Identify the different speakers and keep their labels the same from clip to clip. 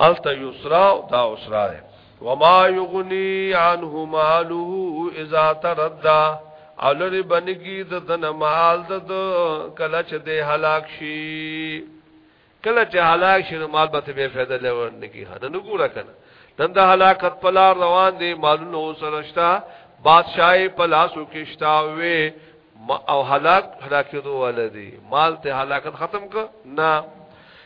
Speaker 1: الته یسرا او دا اسرا ده وما یغنی عنه ماله اذا تردى اولری بنگی د دن مال د کله چې د هلاک شي کله چې هلاک شي نو مال به به فائدہ لور نه کی هدا نه ګورا کنه نن د هلاکت پلا روان دي مالونه سرشتا بادشاہي پلاسو کېشتا وي او هلاک هلاکېدو ولدي مال ته هلاکت ختم ک نه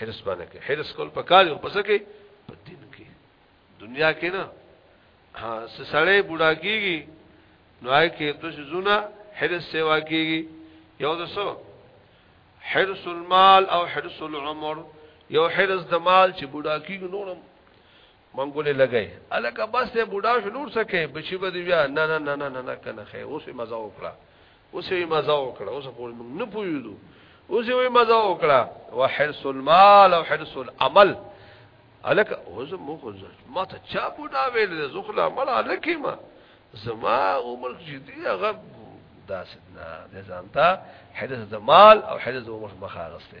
Speaker 1: حرس باندې کې حرس کول پکار دی پس کې په دین کې دنیا کې نه ها سړی بوډا کیږي نو آی کې د زونه حرس سیوا کیږي یو د سو حرس المال او حرس العمر یو حرس د مال چې بوډا کیږي نورم منګولې لګي الکه بس ته بوډا شو نور څه کوي بچي به دی بیا نه نه نه نه نه کنه خې اوس یې مزه وکړه اوس یې مزه وکړه اوس په موږ نه پویدو اوس یې مزه وکړه وحرس المال او حرس العمل الکه اوس مو خو ما ته چا بوډا ویل زخلا مل الکه ما زما عمر چې دی هغه داسې نه ځانتا حرس د مال او حرس د عمر مخه غسته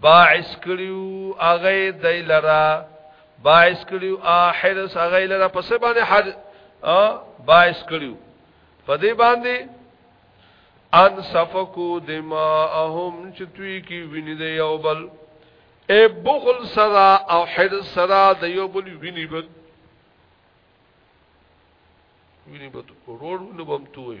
Speaker 1: باعث کړیو اغه دای لرا باعث کړیو احرس اغه لرا پس باندې حد باعث کړیو په دې باندې ان صفکو دماءهم چې توی کی ویني دی یو بل اے بخل سرا او حرس سرا د یو بل ویني بد ویني بد روړ نو بم توې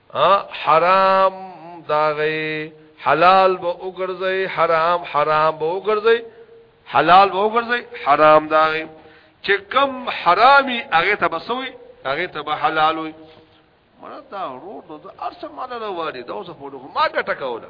Speaker 1: حرام داغي حلال به وګرځي حرام حرام به وګرځي حلال به وګرځي حرام داغي چې کم حرامي هغه ته بسوي هغه ته به حلال وي مردا ورو د ارسه مال راوړي دا اوس په دوه ما ګټه کوله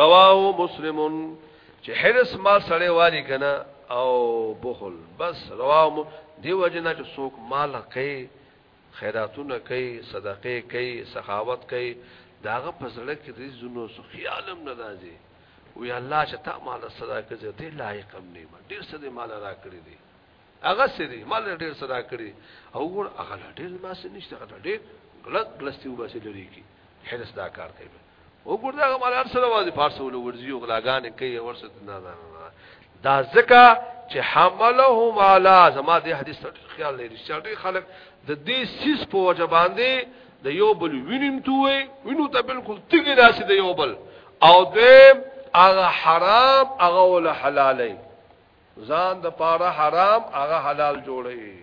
Speaker 1: رواه مسلمون چې حرس ما سړې والی کنه او بخل بس رواه دی وجنا چې څوک مال کوي خیراتونه کوي صدقه کوي سخاوت کوي داغه پسړه کې رزونو سو خیالم ناراضي وی الله چې تا مال صدا کوي ته لایق هم نه ډیر څه دې مال را کړی دی هغه سری مال ډیر صدا کړی او ور هغه ډیر ما سره نشته هغه ډیر غلط غلطي وباسي لري کی حرس دا کار کوي وګور دا مالار سره وازي فارس ول ورزي او غلاګان کوي ورسره نه نه دا ځکه چې حملهم علی زما دې حدیث خیال لري چې خلک د دې سیس په وجه باندې د یو بل وینم توې وینو ته بالکل تګی راشي د یو بل او دې هغه حرام هغه ول حلالې ځان د پاره حرام هغه حلال جوړي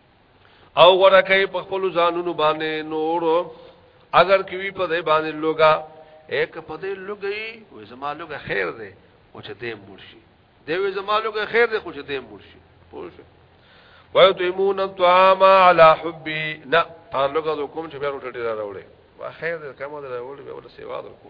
Speaker 1: او غره کوي په خپل ځانونو باندې نور اگر کوي په دې باندې لوګا یک په دې لوګي و زما لوګه خیر دی او چې دې مرشي دې و زما لوګه خیر دی خو چې دې مرشي پوه شئ ويطعمون الطعام على حبي نه هغه لوګه کوم چې بیا روټه ډیره راوړي واخیر دې کومه دې راوړي به ول سیوا درکو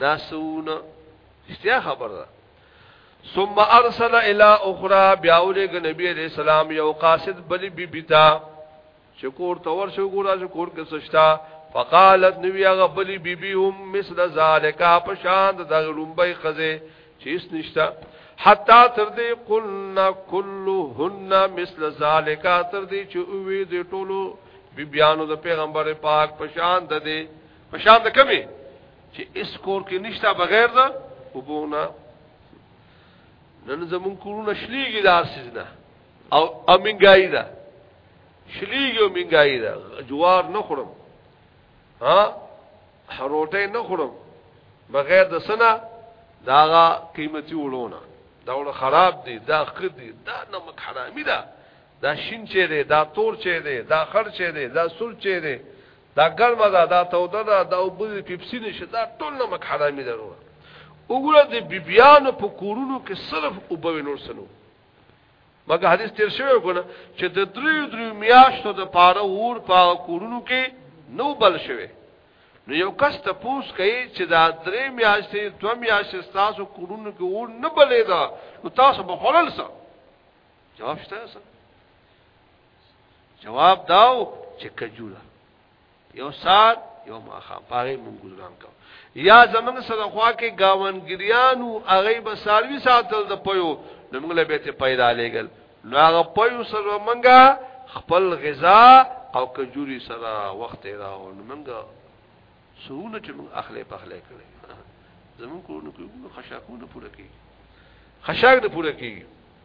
Speaker 1: ناسون اشتیا خبر ده ثم ارسل الى اخرى بیا ولګ نبی علیہ السلام یو قاصد بلی بی بیتا شکور تور شو ګورا شکور کې سشتا فقالت نبی هغه بلی بی بی هم مثل ذالک په شان د لومبای خزه چیس نشتا حتا تر دې قلنا كلهن مثل ذالک تر دې چې وی دې ټولو بی بیانو د پیغمبر پاک په شان د دې په شان د کمی چې اس کور کې نشتا بغیر دا وبونه نن زمون کورونه شلیږي دار سيزنه او امنګای دا شلیږي امنګای دا جوار نه خورم ها هروټه نه خورم بغیر د سنا داغه قیمتي وړونه دا وړ خراب دي دا خد دي دا نمک حرامي ده دا شین چه ده دا تور چه ده دا خر چه ده دا سور چه ده دا ګرمه ده دا توده ده دا اوبه د پیپسي نشه دا ټول نمک حرامي ده نور وګوره د بیبيانو په کورونو کې صرف اوبه نور سنو مګر حدیث تیر شوی کنه چې د دریو دریو میاشتو د پاره اور په کورونو کې نو بل شوی نو یو کس ته پوس کوي چې دا درې میاشتې دوه میاشتې تاسو کورونو کې اور نه بلې دا نو تاسو به خلل سره جواب شته سره جواب داو چې کجوره یو سات یو ماخام پاره مونږ ګزاران کو یا زمنګ سره خوا کې گاونګریانو هغه به ساروی ساتل د پيو نو موږ له به ته پیدا لګل نو هغه پيو سره منګه خپل غذا او کجوري سره وخت راو نو منګه سونه چې موږ اخلي پخلې کړې زمون کورونو کې خشاکونه پوره کیږي خشاک د پوره کیږي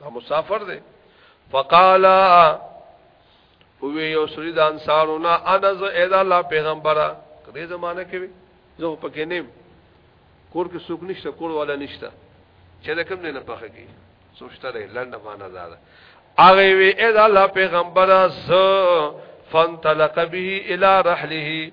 Speaker 1: دا مسافر دی فقالا وی یو سری د انصارونه انا ز اذا الله پیغمبره کله زمانہ کې زه پکې نیم کور کې سوق نشته کور والا نشته چې دا کوم نه پخه کی سوچته لري لنډه معنا دا ده هغه وی اذا الله پیغمبره ز فانطلق به الى رحله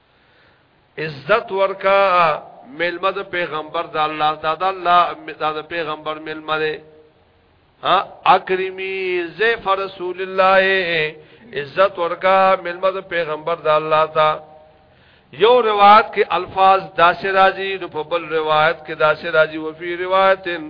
Speaker 1: عزت ورکا ملمد پیغمبر د الله دا د الله دا د پیغمبر ملمد ها اکرمی زیف رسول الله عزت ورکا ملمد پیغمبر د الله تا یو روایت کې الفاظ داسې راځي نو په بل روایت کې داسې راځي وفي روایتن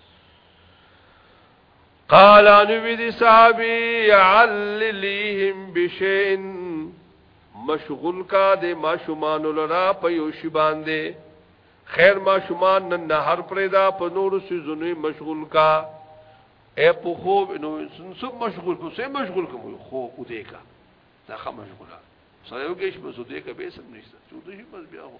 Speaker 1: قال انوی دی صحابی عللیهم بشئن مشغول کا دے ما شمان لرا پیوشی باندے خیر ما شمان نن نهر پریدا په نور سیزونی مشغول کا اے په خوب نو سب مشغول کو سه مشغول کوم خو او دې کا دا خه مشغولا سره یو کېش په سودې کا به سم نشته سودې شي بس بیا هو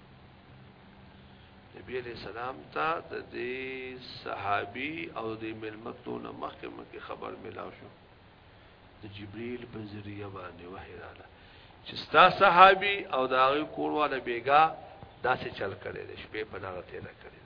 Speaker 1: نبی علیہ السلام ته د دې صحابي او د ملمتو نه مخکې مخکې خبر ملاو شو د جبريل په ذریعہ باندې وحی رااله چې ستا صحابي او د هغه کورواله بیګا داسې چل کړي د شپې په لار ته را کړي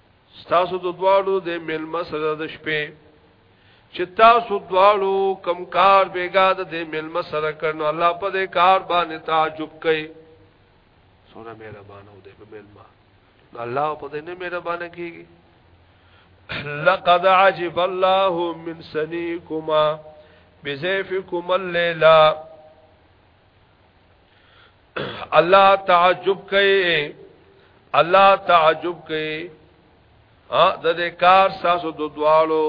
Speaker 1: ستاسو د دواړو د ملما سره د شپې چې تاسو دواړو کم کار بیګا د ملما سره کړنو الله په دې کار باندې تعجب کوي سونه مهربان او دې په ملما الله په دې نه مهربان کیږي لقد عجب الله من سنيكما بزيفكما الليلة الله تعجب کوي الله تعجب کوي ا د دې کار ساسو د دوالو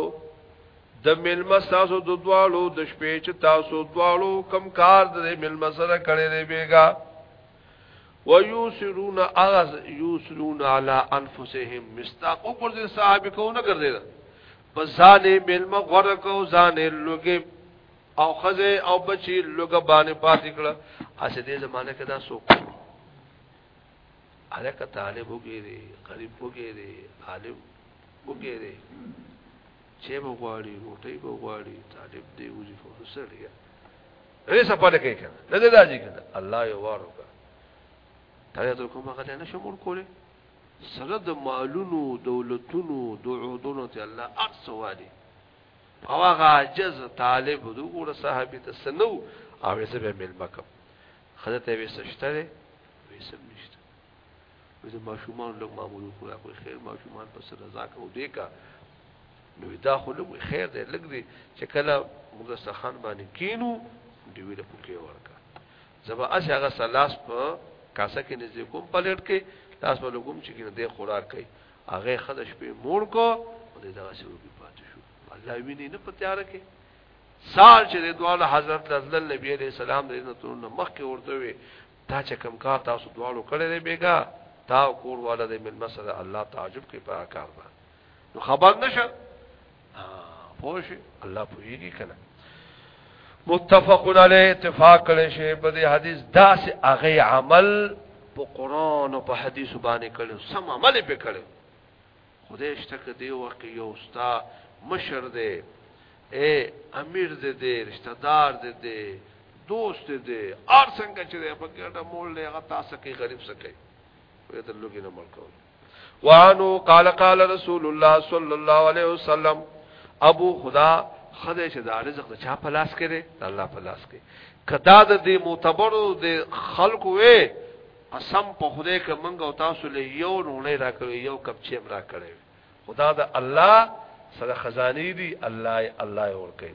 Speaker 1: د ملما ساسو د دوالو د شپې چې تاسو دوالو کم کار د ملما سره کړی دی بیګا ويوسرون اغز يوسرون على انفسهم مستاق او پر دې صاحب کو نه ګرځیدا بس ځانې ملما غره کو ځانې لوګي او خزه او بچی لوګه باندې پاتې کړه اسې دې زمانه کې دا سوق الکه طالب وګيري غریب وګيري عالم وګيري چې به غواړي روټي به غواړي طالب دې وځي فورسړي رې سپاله کې کنه نه دې راځي کنه الله یو وارو کا تاسو ته کومه غلې نه شمول کوله سره د مالونو دولتونو دعودونو ته الله اقصوالي او هغه عجز طالب دو ګور صاحب ته سنو او یې به مل مکم خدای ته وې سشتره وې سم نشته وې ما شومان لوګ معمول خو خو خیر ما شومان پس رضا کو دې کا نو دا خو لوګ خیر دې لګ دې چې کله موږ سخان باندې کینو دې وې له پکې ورکا زبا اس هغه سلاس په کاسه کې نږدې کوم پلیټ کې لاس په لګوم چې دې خوراک کوي هغه خد شپې مور کو او دې دغه سیو کې پاتې شو الله ویني نه پتیار کې سال چې د دوه حضرت لزل نبی عليه السلام د نه تور نه مخ کې ورته وي دا چې کم کار تاسو دواړو کړی دی بیګا تا کور والا د مل مسره الله تعجب کې په کار ده نو خبر نشه پوش الله پویږي کنه متفقون علی اتفاق کړي شی په دې حدیث داس هغه عمل په قران او په حدیث باندې کړو سم عمل به کړو خدای شته کې دی وقې یو استا مشر دی اے امیر دې دې رشتہ دار دې دې دوست دې ار څنګه چې په ګډه مول له غتا سکه غریب سکه وې ته لوګي نه ملکو وانو قال قال رسول الله صلی الله علیه وسلم ابو خدا خدای چې دا رزق د چا په لاس کې دی د الله په لاس کې کدا د دې معتبرو د خلکو وې قسم په خدای کې منګ او تاسو له یو رونه راکړي یو کپ چې را کړی خدا د الله سره خزاني دي الله الله ورکړي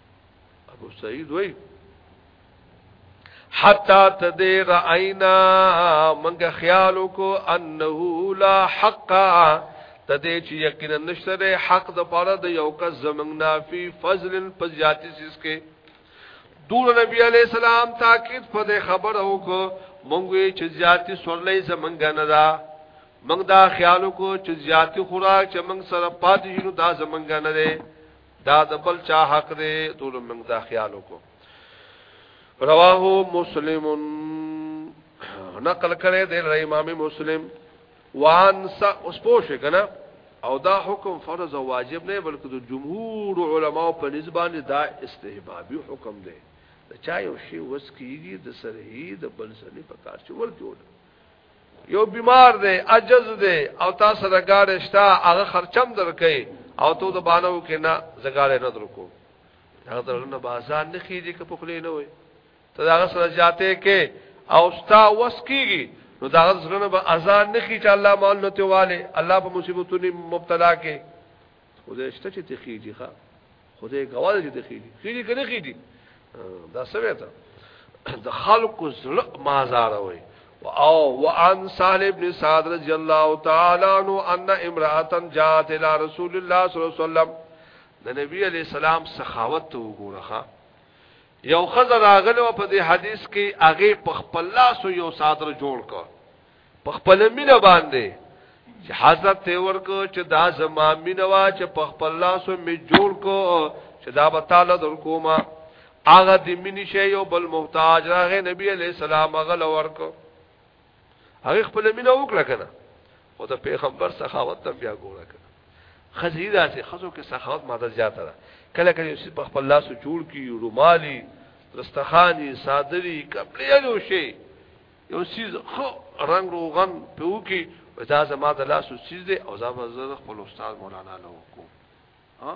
Speaker 1: ابو سعید وای حتا تدې راینا منګه خیال کو انه لا حق تدې چې یقینا نشته حق د پاره د یو کس زمنګ نافي فضل فزیاتی سیس کې دور نبی علیہ السلام تاکید په دې خبر او کو مونږ چې زیاتی سورلې زمنګ نه دا مونږ دا خیال کو چې زیاتی خوراک چې مونږ سره پاتې شنو دا زمنګ نه دا د بل چا حق دی ټول موږ دا خیال وکړو رواه مسلم نقل کړي د امام مسلم وان س اوس پوه شو کنه او دا حکم فرض او واجب نه بلکې د جمهور علماو په نسبت دا استحبابي حکم دی دا چا یو شی وس کیږي د سره هی د بل سره په کار چې ورته یو بیمار دی عجز دی او تاسو د گاډي شتا هغه خرچم درکې او ته د بانو کې نه زګاړې نه درکو هغه درنه بازار نه خېږي که پخلې نه وي ته هغه سره جاته کې او ستا وس کیږي نو دا غزرنه به اذان نه کی چې الله مال نو تیواله الله په مصیبتونو مبتلا کې خدای شته چې ته خېږي ښا خدای ګواه دی چې ته خېږي خېږي کنه خېږي دا سوي ته د خلق زړه مازار وي او وان سال ابن سعد رضی الله تعالی عنہ ان امراتا جاءت الى رسول الله صلی الله علیه وسلم د نبی علی السلام سخاوت ته وګورخه یو خزر راغلو په دې حدیث کې هغه په خپل لاس یو صادره جوړ کړ په خپل مینه باندې چې حضرت ته ورکو چې دا زما مینه وا چې په خپل لاسو می جوړ کو چې دا به تعالی در کومه هغه د مینې شی یو بل محتاج راغې نبی علی السلام غل ورکو هغه خپل مینه وکړه کنه او د پیغمبر سخاوت تم بیا ګوره کنه خزیدا سي خزو کې سخاوت ماده زیاته ده کله کله چې په خپل لاسو جوړ کی رومالي رستخانی صادری کپلې یو شی یو سیز خو رنگ روغن په وکی دا زما د لاسو سیز دی او زما زړه خپل استاد مولانا له وکړو ها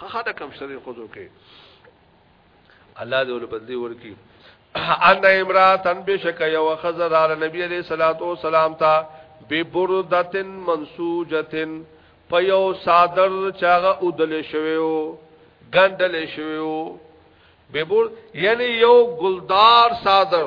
Speaker 1: خخه د کم شری خود وکي الله دې ول بدلی ورکی ان امراتن بشک یو خزر علی نبی علیہ الصلوۃ والسلام تا ببردتن منسوجتن په یو صادر چاغه اودل شویو ګندل شویو ببر یعنی یو گلدار صادر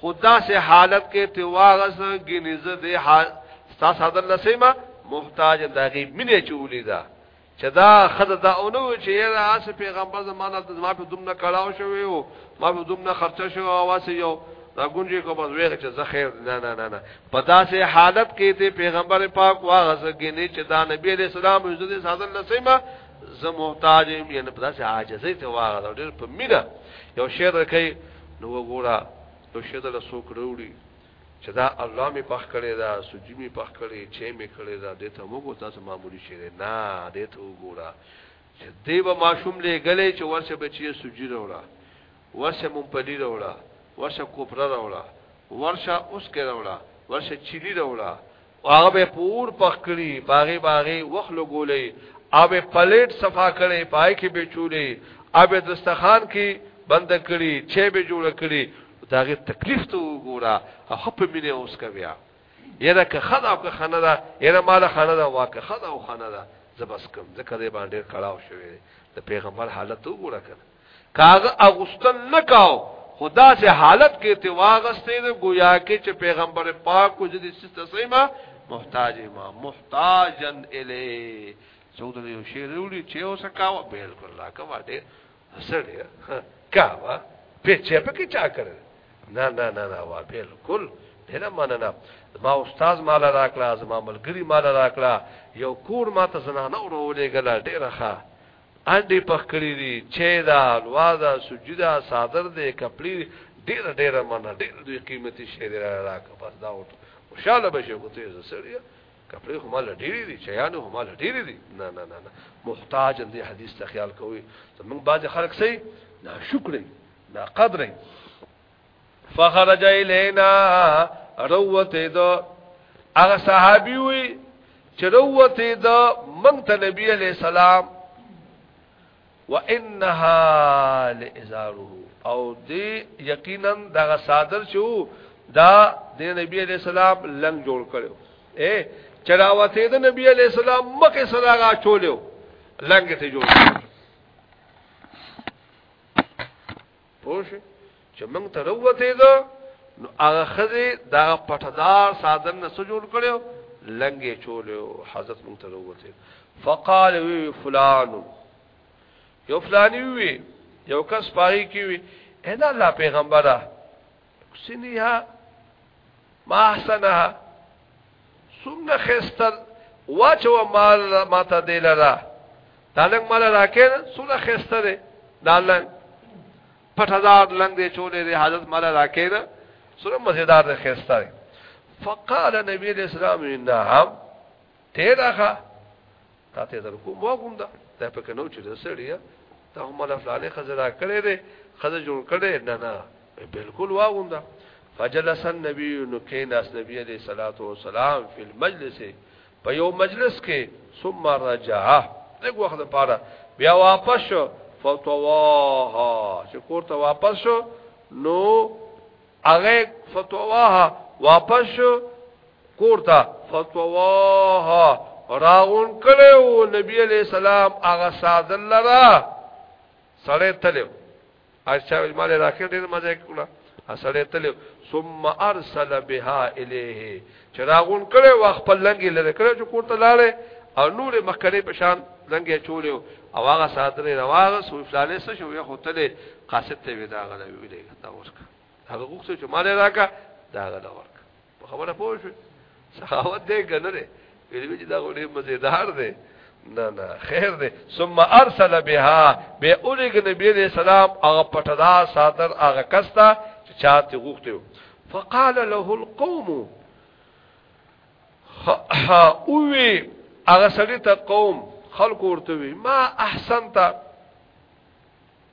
Speaker 1: خدا سے حالت کې ته واغس غني زه دې حال ستا ساده لسیما محتاج داغي مینه چولې دا چې دا خزه دا اونو چې یاره اس پیغمبر زمانه د ما په دومره کلاو شوی او ما په دومره خرچه شو او واسه یو دا ګونجي کو بس ویغه چې زه خیر نه نه نه نه په داسې حالت کې ته پیغمبر پاک واغس غني چې دا نبی علیہ السلام عزت ساده لسیما زه محتاج یم یعنی په داسې عاجزۍ ته واغس ډېر په مینه یو شعر کوي نو وګوره یو شی دله څوک راوړي چې دا الله می پخ کړی دا سجی می پخ کړی چې می کړی دا دې ته موږ تاسو معمولی شی نه دې ته وګوره چې دې به ماشوم لګلې چې ورشه بچی سجی راوړه ورشه مون پلی راوړه ورشه کوپره راوړه ورشه اوس کې راوړه ورشه چيلي راوړه هغه به پور پخ کړي باغې باغې وخت لګولې او به پلیټ صفا کړي پای کې به چولې او به دستخان کې بند کړي چې به جوړ کړي داغه تکلیف ته وګوره او خپ مینه اوس کا بیا یره که خدا او که خنه دا یره مال خنه دا واکه خدا او خنه دا زبس کم ذکر باندې کړهو شوی د پیغمبر حالت وګوره کړه کاغه اغوستل نکاو خدا سے حالت کې ته واغستې د گویا کې چې پیغمبر پاک کو جدي ست سیما محتاج ما محتاجن الی سعود یو شعر وړي چې اوس کاوه بالکل لا کوا دې سړی کاوه په چې په کې چا کړل نه نه نه نه وا بالکل ډیره مننه ما استاد مال راکړه زما ملګری مال راکړه یو کور ما ته زنانه ورولې غلا ډیره ښه انډي پخ کړی دي چه دا حلوا دا سوجي دا صادر دی کپړی ډیر ډیر منه ډیر دوی قیمتي شی دی راکه بس دا وټ خوشاله بشه کوته سړی کپړی هم له ډیری دي چيان هم له ډیری دي نه نه نه محتاج دې حدیث ته خیال کوي زمونږ باز خلک سي ناشکرې ناقدرې فخرج الینا روته دو هغه صحابي وي چې روته دو مونږ ته نبی علی السلام وانها لازاره او دی یقینا دغه صادر شو دا د نبی علی السلام لنګ جوړ کړو اے چراوته د نبی علی السلام مخه سره غا چولیو لنګ ته جوړ پوش چې موږ ته وروته ده نو هغه خزه دا پټدار سادن نه جوړ کړو لنګې چولیو حضرت موږ ته وروته فقال وی فلان یو فلانی وی یو کس پای کی وی انا الله پیغمبره سنها ما احسنها څنګه خستل واچو مال ما ته دی لرا دالنګ مال راکې څنګه خستل دالنګ پټ هزار لنګ دی چولې دی حاجت مال راکې نه سره مزیدار دی خستل فقال نبی اسلام انهم ته دا ښا تا ته در کوم ما کوم دا ته په کنو چې رسړیا ته هم له فلانه خزرا کړې دې خزر جوړ کړې نه نه بالکل واغوم دا فجلس النبي نو کیناس نبی علیہ الصلوۃ والسلام فی المجلس په یو مجلس کې ثم رجع دغه وخت لپاره بیا واپس شو فتواها چې کور ته واپس شو نو هغه فتواها واپس شو کورتا فتواه راغون کړو نبی علیہ السلام هغه ساده لرا سړی تلو اچھا مال راکې ډېر مزه کړه سړی تلو ثم ارسل بها الیه چراغون کړو وخت په لنګي لره کړو چې کورتا لاړې او نور مکرې په شان لنګي چولیو او هغه ساده راغ سو فلانه څه شو یو هوتله قاصد ته ودا غلې ویلې دا ورکه هغه غوښته چې مال راکا دا غلې ورکه په خبره پوه شو سخاوت دې کنه دې ویلې چې دا غو ډېر مزیدار دی نه نه خیر دی ثم ارسل بها به اولګ نبی دې سلام هغه پټدا صادر هغه کستا چې چاته غوښته فقال له القوم ها اووی هغه سړی ته قوم خلق ورته وی ما احسنت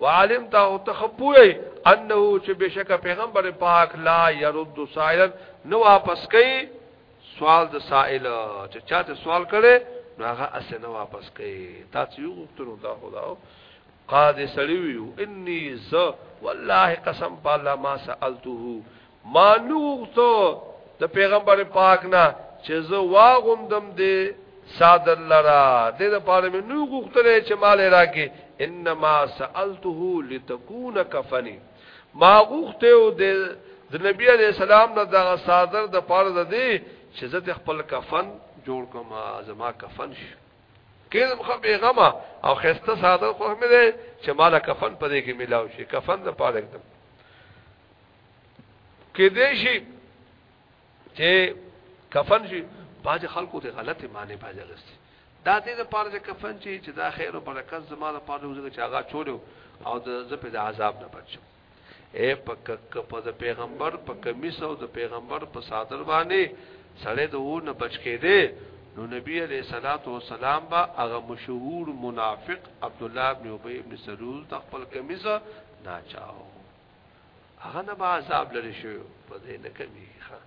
Speaker 1: وعلمت او تخپوی انه چې بشک پیغمبر پاک لا يرد سائلا نو واپس کوي سوال د سائل چې چاته سوال کړي نو هغه اسه نو واپس کوي تاسو یو غوښتنو دا خدا قاضي سړی ویو انی ز والله قسم بالله ما سالته ما نوغتو د پیغمبر پاک نه چې زه واغوم دم دې صادر لرا دې د پاره مې نو غوښتلې چې مال راکې انما سالته لتكون کفنی ما غوښته او د نبی علی السلام نه د صادر د پاره د دې چې زه خپل کفن جوړ کوم زما کفن شي کله مخه بیغمه او خسته صادر خو مې دې چې مال کفن پدې کې ملاو شي کفن د پاره کړم کې دې شي چې کفن شي باج خلکو ته غلط معنی باج غستی دا دې د پاره چې کفن شي چې دا خیر او برکت زما د پاره وزګه چې هغه چولیو او د زپه د عذاب نه بچو اے پک په د پیغمبر په کمیس او د پیغمبر په صادر باندې سړې د و نه بچ کې دې نو نبی علیہ الصلات والسلام با هغه مشهور منافق عبد الله ابن ابي ابن سلول تخپل کمیس نه چاو هغه نه به عذاب لري شو په دې نه کمی ښه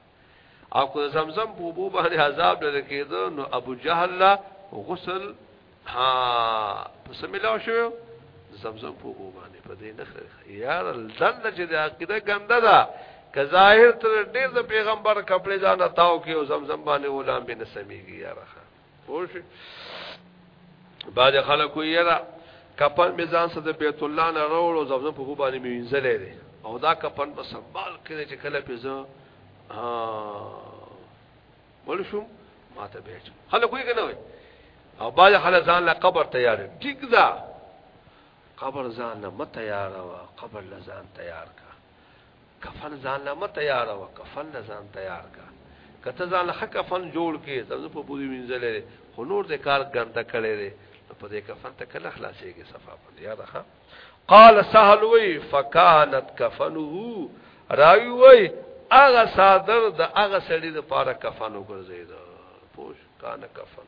Speaker 1: او کو زمزم په بو باندې عذاب لري کېدو نو ابو جهل لا غسل ها پس ملاو شو زمزم په بو باندې په دې نه یار دند چې د عقیده ګنده ده که ظاهر تر ډېر د پیغمبر کپڑے ځان تاو کې او زمزم باندې ولام بن سميږي یاره پوه شئ بعد خلکو یې را کپن به ځان سره بیت الله نه راوړو زمزم په خو باندې مینځلې دي او دا کپن په سنبال کې چې کله په زه ول شو ماته به چې خلک وی کنه وي او باز خلک ځان له قبر تیار ټیک دا قبر ځان نه مت تیار وا قبر له ځان تیار کا کفن ځان له مت تیار او کفن له ځان تیار کا کته ځان له کفن جوړ کې ته په بوی وینځلې خو نور د کار ګنده کړي دي په دې کفن ته کله خلاصيږي صفه په یاد ښه قال سهل وی فکانت کفنه راوی وی اغه صادر د اغه سړی د پاره کفن وګرځید پوش کان کفن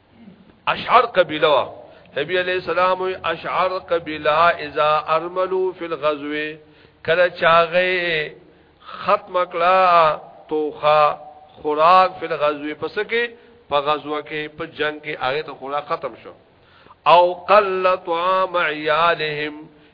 Speaker 1: اشعر قبیله وا نبی علیہ السلام اشعر قبیله اذا ارملو فی الغزو کله چاغه ختم کلا توخه خوراک فی الغزو پس کې په غزوه کې په جنگ کې هغه ته خوراک ختم شو او قل طعام عیالهم